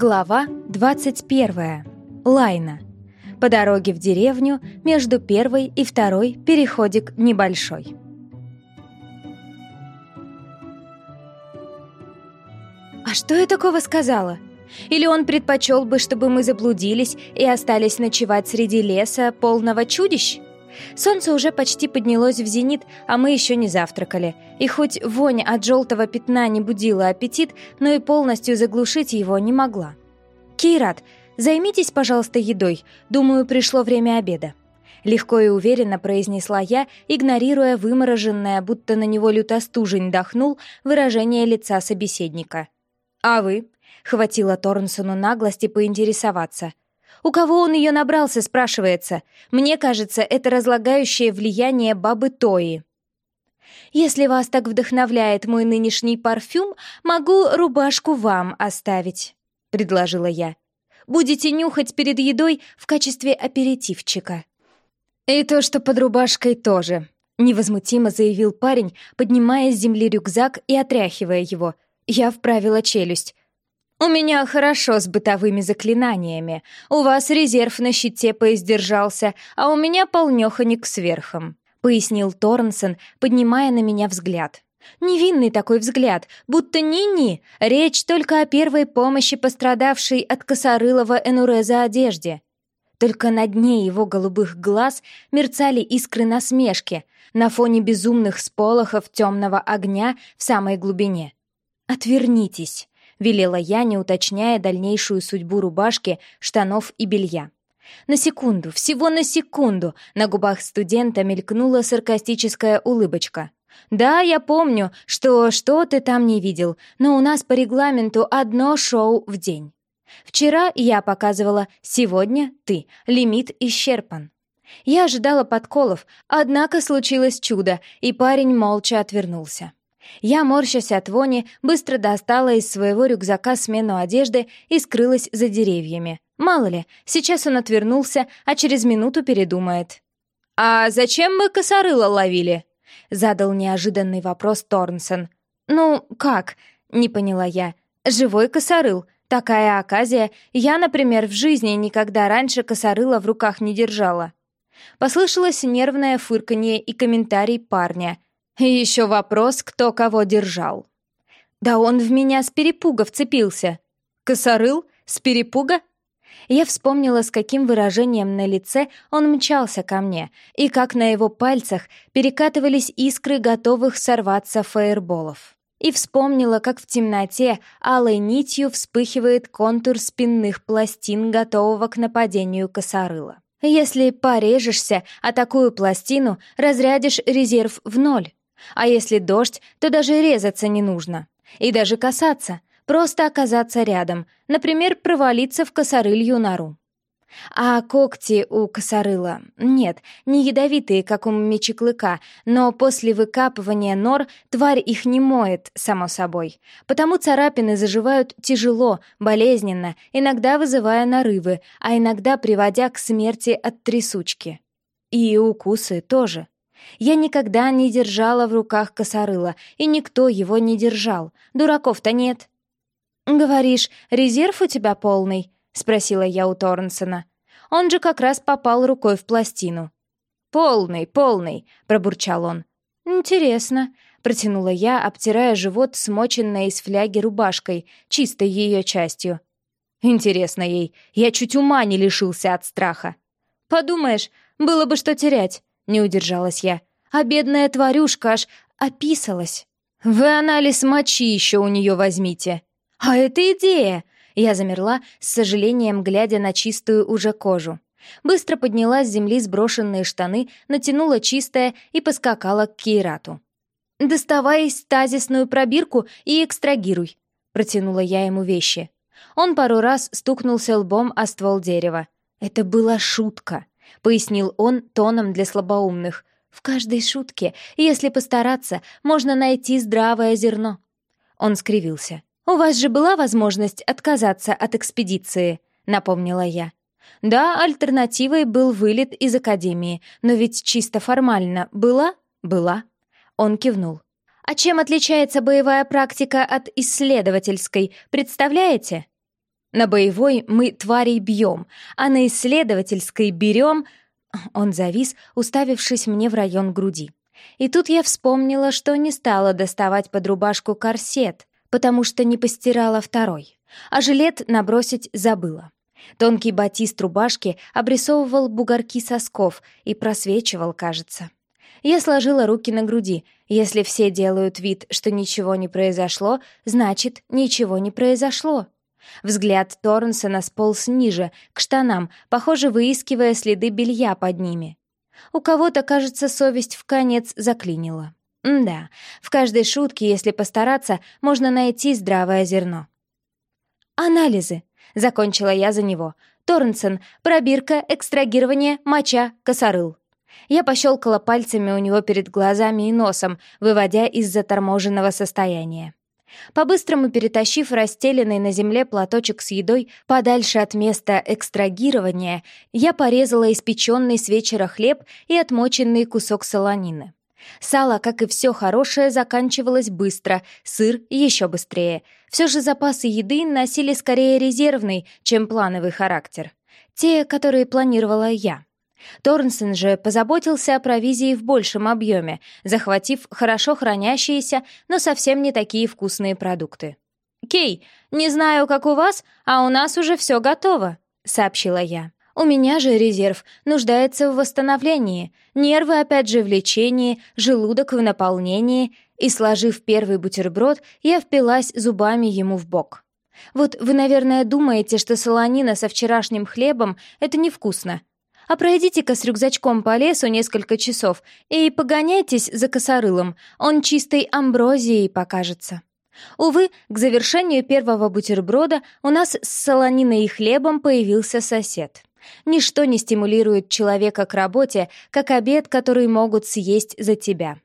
Глава 21. Лайна. По дороге в деревню между первой и второй переходик небольшой. «А что я такого сказала? Или он предпочел бы, чтобы мы заблудились и остались ночевать среди леса, полного чудищ?» Солнце уже почти поднялось в зенит, а мы еще не завтракали. И хоть вонь от желтого пятна не будила аппетит, но и полностью заглушить его не могла. «Кейрат, займитесь, пожалуйста, едой. Думаю, пришло время обеда». Легко и уверенно произнесла я, игнорируя вымороженное, будто на него лютостужень дохнул, выражение лица собеседника. «А вы?» — хватило Торнсону наглости поинтересоваться — у кого он ее набрался, спрашивается. Мне кажется, это разлагающее влияние бабы Тои. Если вас так вдохновляет мой нынешний парфюм, могу рубашку вам оставить, предложила я. Будете нюхать перед едой в качестве аперитивчика. И то, что под рубашкой тоже, невозмутимо заявил парень, поднимая с земли рюкзак и отряхивая его. Я вправила челюсть. «У меня хорошо с бытовыми заклинаниями. У вас резерв на щите поиздержался, а у меня полнёхонек сверхом», — пояснил Торнсон, поднимая на меня взгляд. Невинный такой взгляд, будто ни-ни, речь только о первой помощи пострадавшей от косорылого энуреза одежде. Только на дне его голубых глаз мерцали искры насмешки на фоне безумных сполохов темного огня в самой глубине. «Отвернитесь», — велела я, не уточняя дальнейшую судьбу рубашки, штанов и белья. На секунду, всего на секунду, на губах студента мелькнула саркастическая улыбочка. «Да, я помню, что что ты там не видел, но у нас по регламенту одно шоу в день. Вчера я показывала, сегодня ты, лимит исчерпан». Я ожидала подколов, однако случилось чудо, и парень молча отвернулся. Я, морщась от вони, быстро достала из своего рюкзака смену одежды и скрылась за деревьями. Мало ли, сейчас он отвернулся, а через минуту передумает. «А зачем мы косорыла ловили?» — задал неожиданный вопрос Торнсон. «Ну, как?» — не поняла я. «Живой косорыл. Такая оказия. Я, например, в жизни никогда раньше косорыла в руках не держала». Послышалось нервное фырканье и комментарий парня — и еще вопрос, кто кого держал. Да он в меня с перепуга вцепился. Косорыл? С перепуга? Я вспомнила, с каким выражением на лице он мчался ко мне, и как на его пальцах перекатывались искры готовых сорваться фаерболов. И вспомнила, как в темноте алой нитью вспыхивает контур спинных пластин, готового к нападению косорыла. Если порежешься, а такую пластину разрядишь резерв в ноль. А если дождь, то даже резаться не нужно. И даже касаться, просто оказаться рядом, например, провалиться в косорылью нору. А когти у косорыла нет, не ядовитые, как у мечеклыка, но после выкапывания нор тварь их не моет, само собой. Потому царапины заживают тяжело, болезненно, иногда вызывая нарывы, а иногда приводя к смерти от трясучки. И укусы тоже. Я никогда не держала в руках косорыла, и никто его не держал. Дураков-то нет. «Говоришь, резерв у тебя полный?» — спросила я у Торнсона. Он же как раз попал рукой в пластину. «Полный, полный!» — пробурчал он. «Интересно», — протянула я, обтирая живот, смоченной из фляги рубашкой, чистой ее частью. «Интересно ей, я чуть ума не лишился от страха». «Подумаешь, было бы что терять. Не удержалась я. А бедная тварюшка аж описалась. Вы анализ мочи еще у нее возьмите. А это идея! Я замерла, с сожалением глядя на чистую уже кожу. Быстро подняла с земли сброшенные штаны, натянула чистое и поскакала к Кейрату. «Доставай стазисную пробирку и экстрагируй», — протянула я ему вещи. Он пару раз стукнулся лбом о ствол дерева. Это была шутка. — пояснил он тоном для слабоумных. «В каждой шутке, если постараться, можно найти здравое зерно». Он скривился. «У вас же была возможность отказаться от экспедиции», — напомнила я. «Да, альтернативой был вылет из Академии, но ведь чисто формально была? Была». Он кивнул. «А чем отличается боевая практика от исследовательской, представляете?» На боевой мы тварей бьем, а на исследовательской берем... Он завис, уставившись мне в район груди. И тут я вспомнила, что не стала доставать под рубашку корсет, потому что не постирала второй, а жилет набросить забыла. Тонкий батист рубашки обрисовывал бугорки сосков и просвечивал, кажется. Я сложила руки на груди. Если все делают вид, что ничего не произошло, значит, ничего не произошло. Взгляд Торнсона сполз ниже, к штанам, похоже, выискивая следы белья под ними. У кого-то, кажется, совесть в конец заклинила. М да, в каждой шутке, если постараться, можно найти здравое зерно. «Анализы», — закончила я за него. «Торнсон, пробирка, экстрагирование, моча, косорыл». Я пощелкала пальцами у него перед глазами и носом, выводя из заторможенного состояния. По-быстрому перетащив расстеленный на земле платочек с едой подальше от места экстрагирования, я порезала испеченный с вечера хлеб и отмоченный кусок солонины. Сало, как и все хорошее, заканчивалось быстро, сыр еще быстрее. Все же запасы еды носили скорее резервный, чем плановый характер. Те, которые планировала я. Торнсон же позаботился о провизии в большем объеме, захватив хорошо хранящиеся, но совсем не такие вкусные продукты. «Кей, не знаю, как у вас, а у нас уже все готово», — сообщила я. «У меня же резерв нуждается в восстановлении, нервы опять же в лечении, желудок в наполнении, и, сложив первый бутерброд, я впилась зубами ему в бок. Вот вы, наверное, думаете, что солонина со вчерашним хлебом — это невкусно, а пройдите-ка с рюкзачком по лесу несколько часов и погоняйтесь за косорылом, он чистой амброзией покажется. Увы, к завершению первого бутерброда у нас с солониной и хлебом появился сосед. Ничто не стимулирует человека к работе, как обед, который могут съесть за тебя.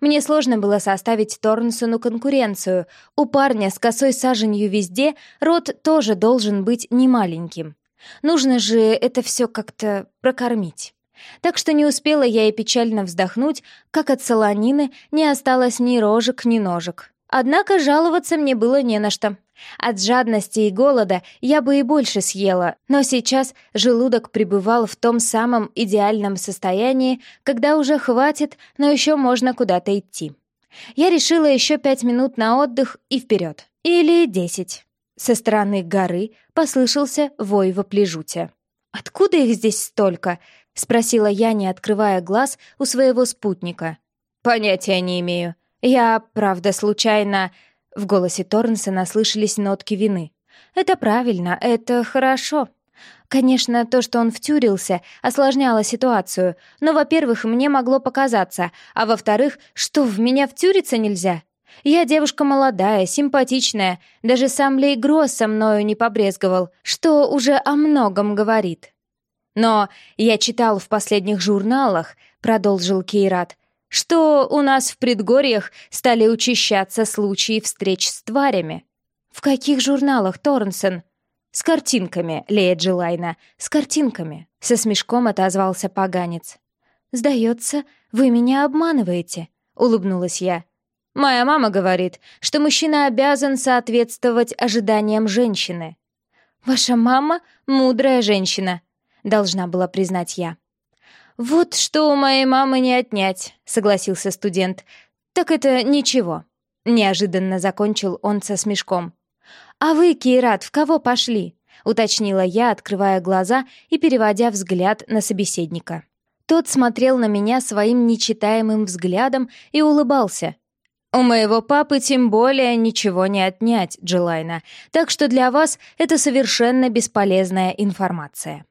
Мне сложно было составить Торнсону конкуренцию. У парня с косой саженью везде рот тоже должен быть немаленьким. Нужно же это все как-то прокормить. Так что не успела я и печально вздохнуть, как от солонины не осталось ни рожек, ни ножек. Однако жаловаться мне было не на что. От жадности и голода я бы и больше съела, но сейчас желудок пребывал в том самом идеальном состоянии, когда уже хватит, но еще можно куда-то идти. Я решила еще пять минут на отдых и вперед. Или десять. Со стороны горы послышался вой воплежутия. «Откуда их здесь столько?» — спросила я, не открывая глаз у своего спутника. «Понятия не имею. Я, правда, случайно...» В голосе Торнса наслышались нотки вины. «Это правильно, это хорошо. Конечно, то, что он втюрился, осложняло ситуацию, но, во-первых, мне могло показаться, а во-вторых, что, в меня втюриться нельзя? Я девушка молодая, симпатичная, даже сам Лей Гросс со мною не побрезговал, что уже о многом говорит. Но я читал в последних журналах, продолжил Кейрат, что у нас в предгорьях стали учащаться случаи встреч с тварями. В каких журналах, Торнсон? С картинками, Лея Джилайна, с картинками, со смешком отозвался поганец. Сдается, вы меня обманываете, улыбнулась я. Моя мама говорит, что мужчина обязан соответствовать ожиданиям женщины. Ваша мама — мудрая женщина, должна была признать я. Вот что у моей мамы не отнять, согласился студент. Так это ничего. Неожиданно закончил он со смешком. «А вы, Кейрат, в кого пошли?» — уточнила я, открывая глаза и переводя взгляд на собеседника. Тот смотрел на меня своим нечитаемым взглядом и улыбался, у моего папы тем более ничего не отнять, Джилайна, так что для вас это совершенно бесполезная информация.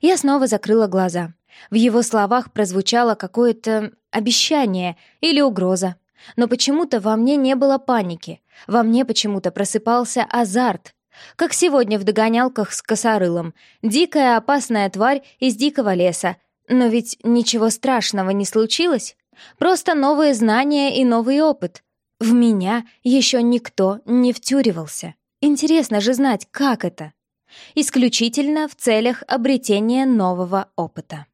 Я снова закрыла глаза. В его словах прозвучало какое-то обещание или угроза. Но почему-то во мне не было паники. Во мне почему-то просыпался азарт. Как сегодня в догонялках с косорылом. Дикая опасная тварь из дикого леса. Но ведь ничего страшного не случилось. Просто новые знания и новый опыт. В меня еще никто не втюривался. Интересно же знать, как это. Исключительно в целях обретения нового опыта.